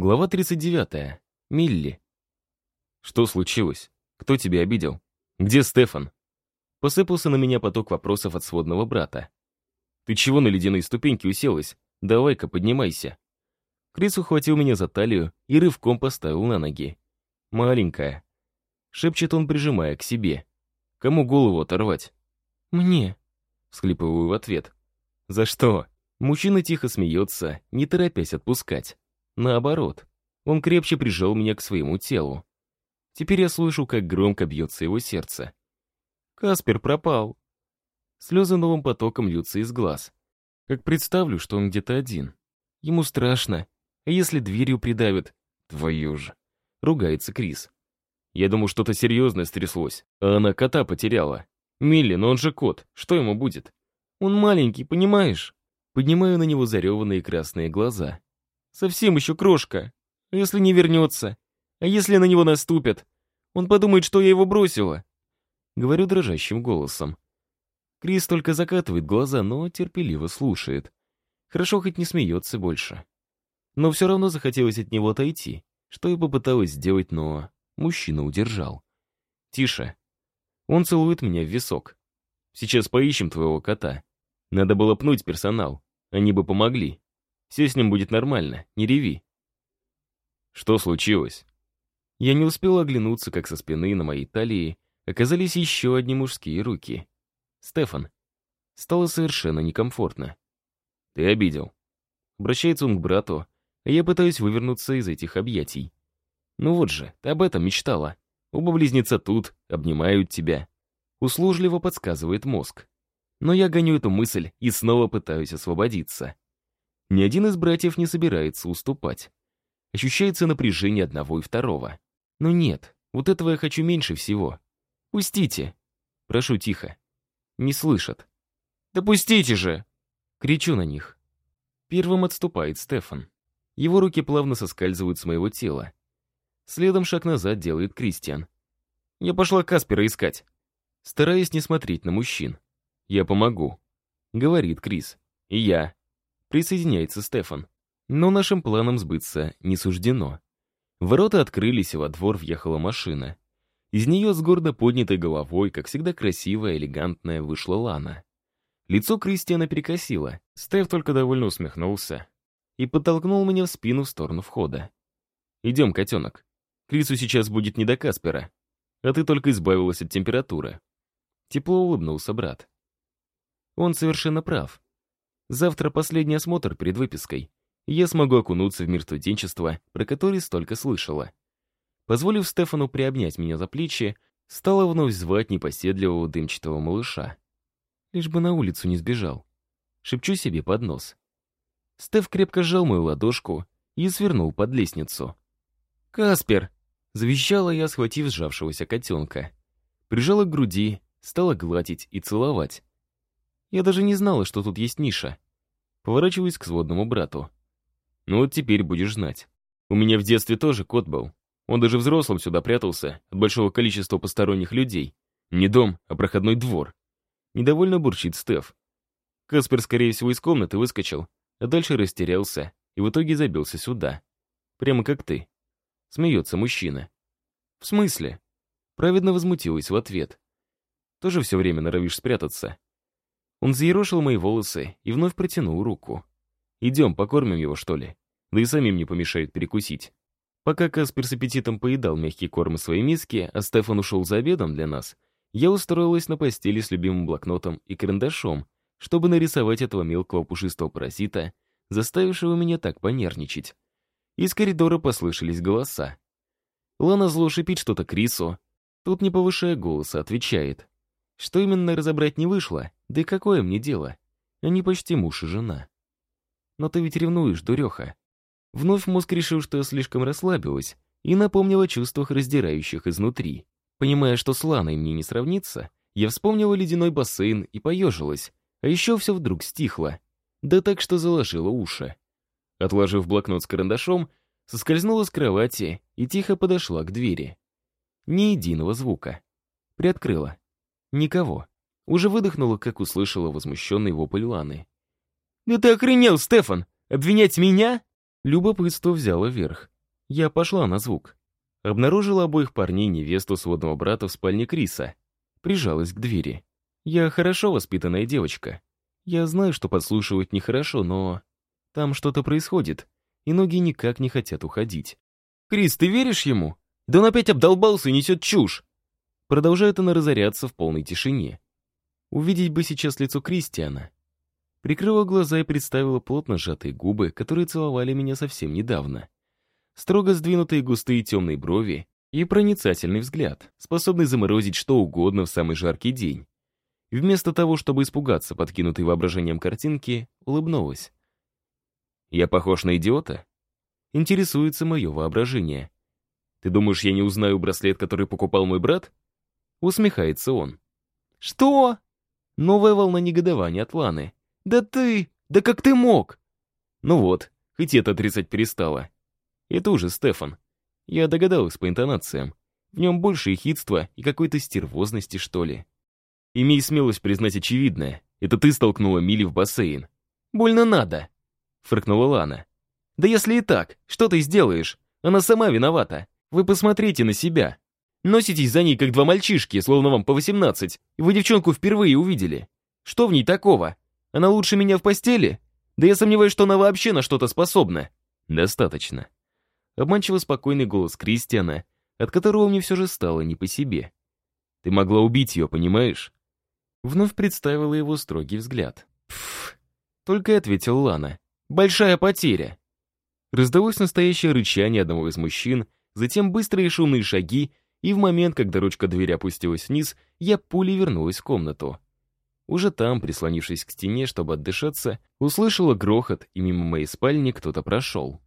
Глава 39. Милли. Что случилось? Кто тебя обидел? Где Стефан? Посыпался на меня поток вопросов от сводного брата. Ты чего на ледяные ступеньки уселась? Давай-ка, поднимайся. Крис ухватил меня за талию и рывком поставил на ноги. Маленькая. Шепчет он, прижимая к себе. Кому голову оторвать? Мне. Всхлипываю в ответ. За что? Мужчина тихо смеется, не торопясь отпускать. Наоборот, он крепче прижал меня к своему телу. Теперь я слышу, как громко бьется его сердце. Каспер пропал. Слезы новым потоком льются из глаз. Как представлю, что он где-то один. Ему страшно. А если дверью придавят? Твою же. Ругается Крис. Я думаю, что-то серьезное стряслось, а она кота потеряла. Милли, но он же кот, что ему будет? Он маленький, понимаешь? Поднимаю на него зареванные красные глаза. Совсем еще крошка. А если не вернется? А если на него наступят? Он подумает, что я его бросила. Говорю дрожащим голосом. Крис только закатывает глаза, но терпеливо слушает. Хорошо хоть не смеется больше. Но все равно захотелось от него отойти, что и попыталась сделать, но мужчина удержал. «Тише». Он целует меня в висок. «Сейчас поищем твоего кота. Надо было пнуть персонал. Они бы помогли. Все с ним будет нормально, не реви. Что случилось? Я не успел оглянуться, как со спины на моей талии оказались еще одни мужские руки. Стефан. Стало совершенно некомфортно. Ты обидел. Обращается он к брату, а я пытаюсь вывернуться из этих объятий. Ну вот же, ты об этом мечтала. Оба близнеца тут, обнимают тебя. Услужливо подсказывает мозг. Но я гоню эту мысль и снова пытаюсь освободиться. Ни один из братьев не собирается уступать. Ощущается напряжение одного и второго. Но нет, вот этого я хочу меньше всего. Пустите. Прошу тихо. Не слышат. Да пустите же! Кричу на них. Первым отступает Стефан. Его руки плавно соскальзывают с моего тела. Следом шаг назад делает Кристиан. Я пошла Каспера искать. Стараясь не смотреть на мужчин. «Я помогу», — говорит Крис. «И я присоединяется Стефан. Но нашим планам сбыться не суждено. Ворота открылись, и во двор въехала машина. Из нее с гордо поднятой головой, как всегда красивая, элегантная, вышла Лана. Лицо Кристиана перекосило. Стеф только довольно усмехнулся и подтолкнул меня в спину в сторону входа. «Идем, котенок. Крису сейчас будет не до Каспера, а ты только избавилась от температуры». Тепло улыбнулся брат. Он совершенно прав. Завтра последний осмотр перед выпиской. я смогу окунуться в мир студенчества, про который столько слышала. Позволив Стефану приобнять меня за плечи, стала вновь звать непоседливого дымчатого малыша. Лишь бы на улицу не сбежал. Шепчу себе под нос. Стеф крепко сжал мою ладошку и свернул под лестницу. «Каспер!» — завещала я, схватив сжавшегося котенка. Прижала к груди, стала гладить и целовать. Я даже не знала, что тут есть ниша. Поворачиваюсь к сводному брату. Ну вот теперь будешь знать. У меня в детстве тоже кот был. Он даже взрослым сюда прятался от большого количества посторонних людей. Не дом, а проходной двор. Недовольно бурчит Стеф. Каспер, скорее всего, из комнаты выскочил, а дальше растерялся и в итоге забился сюда. Прямо как ты. Смеется мужчина. В смысле? Праведно возмутилась в ответ. Тоже все время норовишь спрятаться. Он заерошил мои волосы и вновь протянул руку. «Идем, покормим его, что ли? Да и самим не помешает перекусить». Пока Каспер с аппетитом поедал мягкий корм из своей миски, а Стефан ушел за обедом для нас, я устроилась на постели с любимым блокнотом и карандашом, чтобы нарисовать этого мелкого пушистого паразита, заставившего меня так понервничать. Из коридора послышались голоса. Лана зло шипит что-то Крису. Тут, не повышая голоса, отвечает. Что именно разобрать не вышло, да и какое мне дело? Они почти муж и жена. Но ты ведь ревнуешь, дуреха. Вновь мозг решил, что я слишком расслабилась, и напомнил о чувствах, раздирающих изнутри. Понимая, что с Ланой мне не сравнится, я вспомнила ледяной бассейн и поежилась, а еще все вдруг стихло. Да так, что заложило уши. Отложив блокнот с карандашом, соскользнула с кровати и тихо подошла к двери. Ни единого звука. Приоткрыла. Никого. Уже выдохнула, как услышала возмущенный вопль Ланы. «Да ты охренел, Стефан! Обвинять меня?» Любопытство взяло верх. Я пошла на звук. Обнаружила обоих парней невесту сводного брата в спальне Криса. Прижалась к двери. Я хорошо воспитанная девочка. Я знаю, что подслушивать нехорошо, но... Там что-то происходит, и ноги никак не хотят уходить. «Крис, ты веришь ему? Да он опять обдолбался и несет чушь!» Продолжает она разоряться в полной тишине. Увидеть бы сейчас лицо Кристиана. Прикрыла глаза и представила плотно сжатые губы, которые целовали меня совсем недавно. Строго сдвинутые густые темные брови и проницательный взгляд, способный заморозить что угодно в самый жаркий день. вместо того, чтобы испугаться подкинутой воображением картинки, улыбнулась. «Я похож на идиота?» Интересуется мое воображение. «Ты думаешь, я не узнаю браслет, который покупал мой брат?» Усмехается он. «Что?» Новая волна негодования от Ланы. «Да ты! Да как ты мог?» Ну вот, хоть это отрицать перестала. Это уже Стефан. Я догадалась по интонациям. В нем больше ехидства и какой-то стервозности, что ли. Имей смелость признать очевидное. Это ты столкнула Мили в бассейн. «Больно надо!» — фыркнула Лана. «Да если и так, что ты сделаешь? Она сама виновата. Вы посмотрите на себя. Носитесь за ней, как два мальчишки, словно вам по 18, и вы девчонку впервые увидели. Что в ней такого? Она лучше меня в постели? Да я сомневаюсь, что она вообще на что-то способна. Достаточно. Обманчиво спокойный голос Кристиана, от которого мне все же стало не по себе. Ты могла убить ее, понимаешь? Вновь представила его строгий взгляд. Пф, только и ответил Лана. Большая потеря. Раздалось настоящее рычание одного из мужчин, затем быстрые шумные шаги, и в момент, когда ручка двери опустилась вниз, я пулей вернулась в комнату. Уже там, прислонившись к стене, чтобы отдышаться, услышала грохот, и мимо моей спальни кто-то прошел.